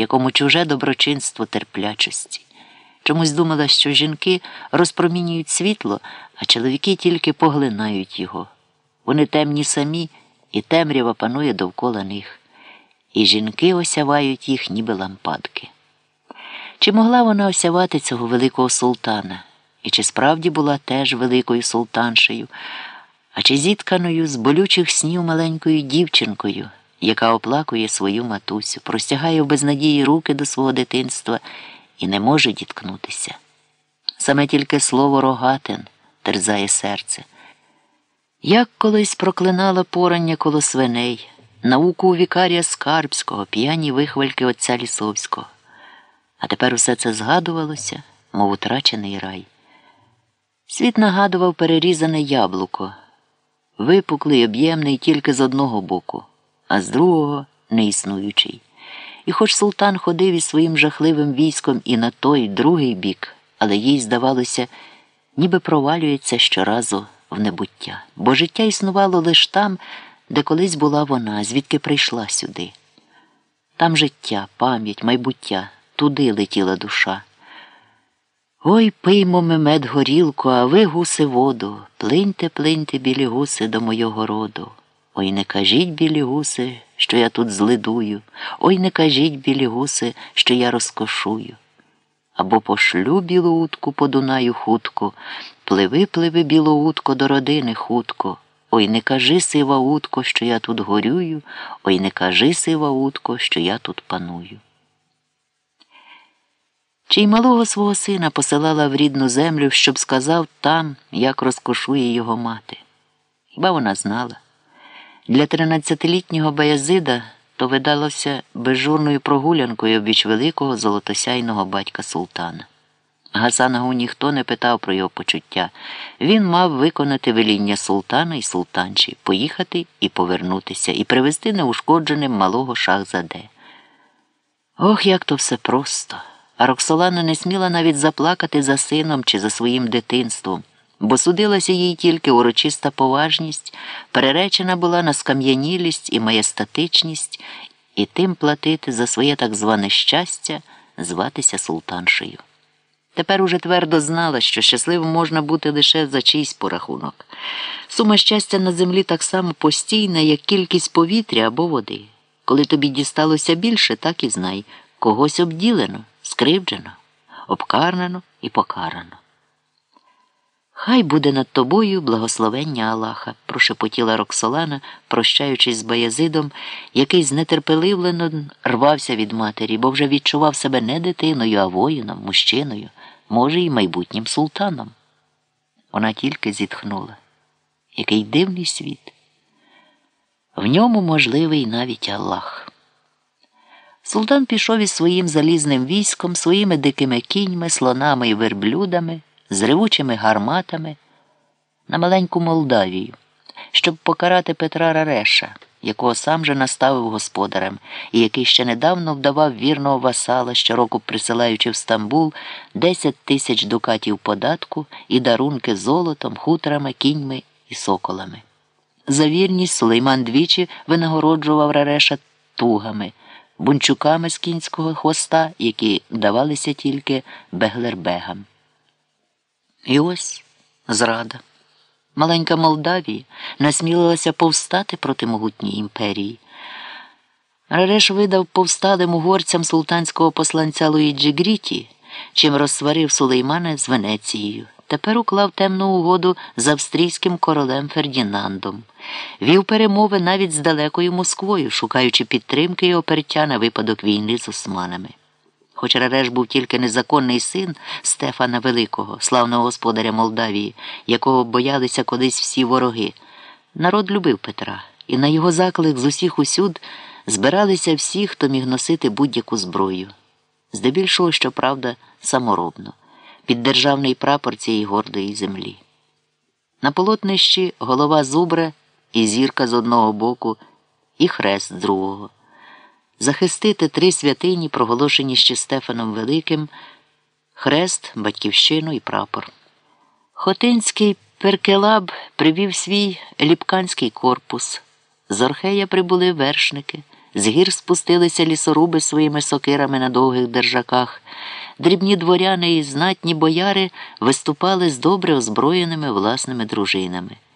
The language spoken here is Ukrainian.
якому чуже доброчинство терплячості. Чомусь думала, що жінки розпромінюють світло, а чоловіки тільки поглинають його. Вони темні самі, і темрява панує довкола них, і жінки осявають їх, ніби лампадки. Чи могла вона осявати цього великого султана? І чи справді була теж великою султаншею, а чи зітканою з болючих снів маленькою дівчинкою, яка оплакує свою матусю, простягає в безнадії руки до свого дитинства і не може діткнутися? Саме тільки слово рогатин терзає серце. Як колись проклинала порання коло свиней, науку у вікарія Скарбського, п'яні вихвальки отця Лісовського. А тепер усе це згадувалося, мов утрачений рай. Світ нагадував перерізане яблуко, випуклий, об'ємний тільки з одного боку, а з другого неіснуючий. І хоч султан ходив із своїм жахливим військом і на той другий бік, але їй здавалося, ніби провалюється щоразу в небуття, бо життя існувало лише там, де колись була вона, звідки прийшла сюди. Там життя, пам'ять, майбуття, туди летіла душа. Ой, пиймо ми мед горілку, а ви, гуси, воду, плиньте, плиньте, білі гуси, до мого роду. Ой, не кажіть, білі гуси, що я тут злидую, ой, не кажіть, білі гуси, що я розкошую. Або пошлю білу утку по Дунаю хутко, пливи, пливи, біло утко, до родини хутко. Ой, не кажи, сива утко, що я тут горюю, ой, не кажи, сива утко, що я тут паную. Чи й малого свого сина посилала в рідну землю, щоб сказав там, як розкошує його мати. Хіба вона знала? Для тринадцятилітнього Баязида то видалося безжурною прогулянкою обіч великого золотосяйного батька султана. Гасанагу ніхто не питав про його почуття. Він мав виконати веління султана і султанчі, поїхати і повернутися, і привезти неушкодженим малого шахзаде. Ох, як то все просто! А Роксолана не сміла навіть заплакати за сином чи за своїм дитинством, бо судилася їй тільки урочиста поважність, переречена була на скам'янілість і маєстатичність, і тим платити за своє так зване щастя, зватися султаншею. Тепер уже твердо знала, що щасливим можна бути лише за чийсь порахунок. Сума щастя на землі так само постійна, як кількість повітря або води. Коли тобі дісталося більше, так і знай, когось обділено скривджено, обкарнено і покарано. Хай буде над тобою благословення Аллаха, прошепотіла Роксолана, прощаючись з Баязидом, який знетерпеливлено рвався від матері, бо вже відчував себе не дитиною, а воїном, мужчиною, може, і майбутнім султаном. Вона тільки зітхнула. Який дивний світ. В ньому можливий навіть Аллах. Султан пішов із своїм залізним військом, своїми дикими кіньми, слонами і верблюдами, з ревучими гарматами на маленьку Молдавію, щоб покарати Петра Рареша, якого сам же наставив господарем, і який ще недавно вдавав вірного васала, щороку присилаючи в Стамбул 10 тисяч дукатів податку і дарунки золотом, хутрами, кіньми і соколами. За вірність Сулейман двічі винагороджував Рареша тугами бунчуками з кінського хвоста, які давалися тільки беглербегам. І ось зрада. Маленька Молдавія насмілилася повстати проти могутньої імперії. Рареш видав повсталим угорцям султанського посланця Луїджі Гріті, чим розсварив Сулеймана з Венецією. Тепер уклав темну угоду з австрійським королем Фердінандом, вів перемови навіть з далекою Москвою, шукаючи підтримки і опертя на випадок війни з османами. Хоч Рареш був тільки незаконний син Стефана Великого, славного господаря Молдавії, якого боялися колись всі вороги, народ любив Петра, і на його заклик з усіх усюд збиралися всі, хто міг носити будь-яку зброю. Здебільшого, щоправда, саморобно під державний прапор цієї гордої землі. На полотнищі голова зубра і зірка з одного боку, і хрест з другого. Захистити три святині, проголошені ще Стефаном Великим, хрест, батьківщину і прапор. Хотинський перкелаб привів свій ліпканський корпус. З Орхея прибули вершники, З гір спустилися лісоруби своїми сокирами на довгих держаках. Дрібні дворяни і знатні бояри виступали з добре озброєними власними дружинами.